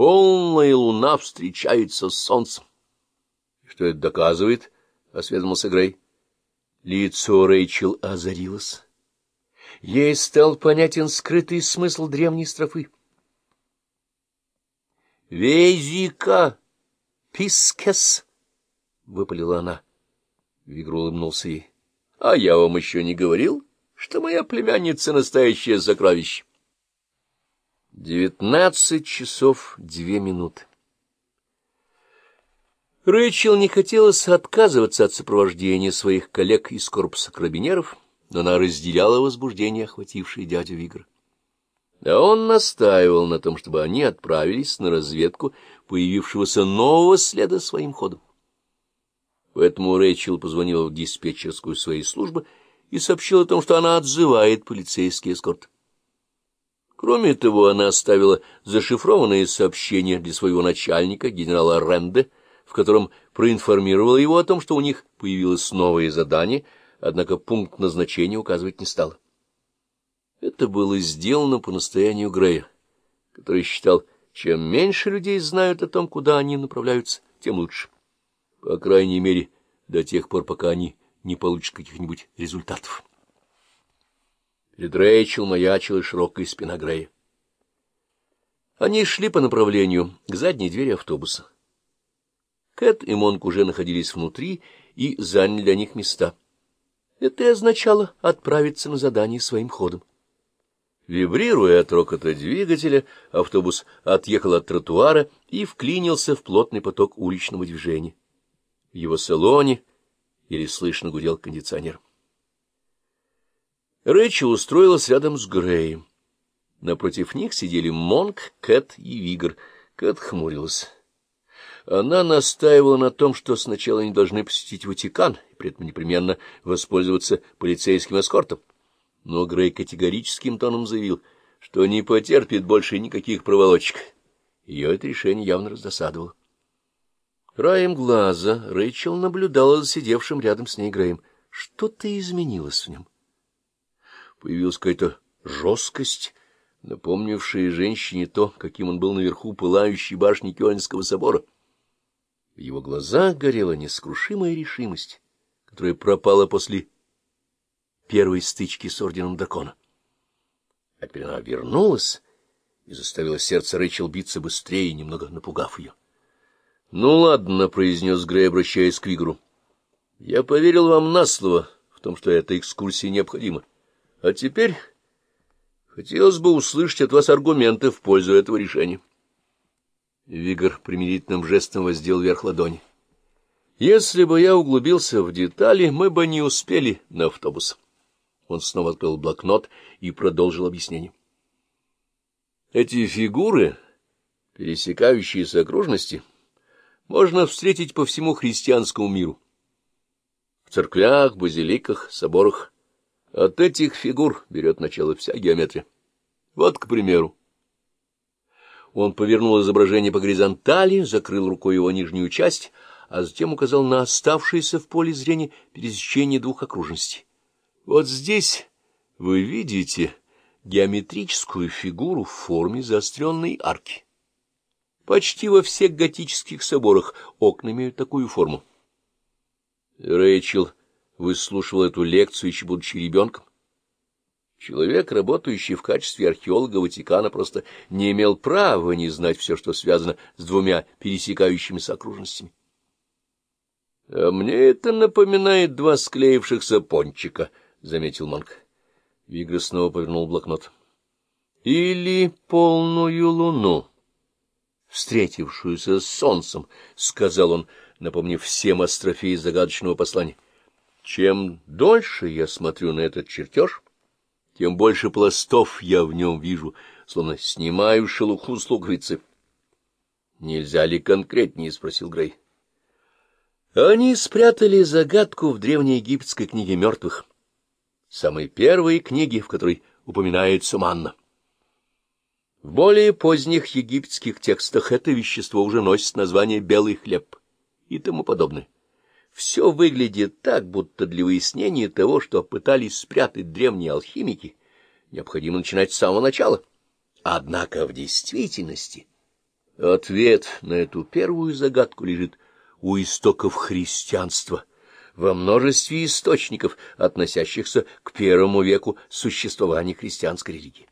полная луна встречается с солнцем. — Что это доказывает? — осведомился Грей. Лицо Рэйчел озарилось. Ей стал понятен скрытый смысл древней строфы. «Везика! Пискес!» — выпалила она. Вигр улыбнулся ей. «А я вам еще не говорил, что моя племянница — настоящее сокровище». Девятнадцать часов две минуты. Рэйчел не хотелось отказываться от сопровождения своих коллег из корпуса карабинеров, но она разделяла возбуждение, охватившее дядю Вигра. А он настаивал на том, чтобы они отправились на разведку появившегося нового следа своим ходом. Поэтому Рэйчел позвонила в диспетчерскую своей службы и сообщила о том, что она отзывает полицейский эскорт. Кроме того, она оставила зашифрованное сообщение для своего начальника, генерала Ренде, в котором проинформировала его о том, что у них появилось новое задание, однако пункт назначения указывать не стала. Это было сделано по настоянию Грея, который считал, чем меньше людей знают о том, куда они направляются, тем лучше. По крайней мере, до тех пор, пока они не получат каких-нибудь результатов. Перед Рэйчел маячила широкая спина Грея. Они шли по направлению к задней двери автобуса. Кэт и Монк уже находились внутри и заняли для них места. Это и означало отправиться на задание своим ходом. Вибрируя от рокота двигателя, автобус отъехал от тротуара и вклинился в плотный поток уличного движения. В его салоне еле слышно гудел кондиционер. Рэйчел устроилась рядом с Греем. Напротив них сидели Монк, Кэт и Вигр. Кэт хмурилась. Она настаивала на том, что сначала они должны посетить Ватикан, и при этом непременно воспользоваться полицейским эскортом но Грей категорическим тоном заявил, что не потерпит больше никаких проволочек. Ее это решение явно раздосадовало. Краем глаза Рэйчел наблюдала за сидевшим рядом с ней Греем. Что-то изменилось в нем. Появилась какая-то жесткость, напомнившая женщине то, каким он был наверху пылающей башни Кёльнского собора. В его глазах горела нескрушимая решимость, которая пропала после первой стычки с Орденом Дракона. А теперь она вернулась и заставила сердце Рэйчел биться быстрее, немного напугав ее. — Ну, ладно, — произнес Грей, обращаясь к Вигру. — Я поверил вам на слово в том, что эта экскурсия необходима. А теперь хотелось бы услышать от вас аргументы в пользу этого решения. Вигр примирительным жестом воздел вверх ладони. — Если бы я углубился в детали, мы бы не успели на автобус. Он снова открыл блокнот и продолжил объяснение. Эти фигуры, пересекающиеся окружности, можно встретить по всему христианскому миру. В церквях, базиликах, соборах. От этих фигур берет начало вся геометрия. Вот, к примеру. Он повернул изображение по горизонтали, закрыл рукой его нижнюю часть, а затем указал на оставшееся в поле зрения пересечение двух окружностей. Вот здесь вы видите геометрическую фигуру в форме заостренной арки. Почти во всех готических соборах окна имеют такую форму. Рэйчел выслушивал эту лекцию, еще будучи ребенком. Человек, работающий в качестве археолога Ватикана, просто не имел права не знать все, что связано с двумя пересекающимися окружностями. — А мне это напоминает два склеившихся пончика, — заметил Монк. Вигра снова повернул блокнот. — Или полную луну, встретившуюся с солнцем, — сказал он, напомнив всем астрофии загадочного послания. — Чем дольше я смотрю на этот чертеж, тем больше пластов я в нем вижу, словно снимаю шелуху с луковицы. — Нельзя ли конкретнее? — спросил Грей. — Они спрятали загадку в древнеегипетской книге мертвых самой первой книги, в которой упоминается манна. В более поздних египетских текстах это вещество уже носит название «белый хлеб» и тому подобное все выглядит так, будто для выяснения того, что пытались спрятать древние алхимики, необходимо начинать с самого начала. Однако в действительности ответ на эту первую загадку лежит у истоков христианства, во множестве источников, относящихся к первому веку существования христианской религии.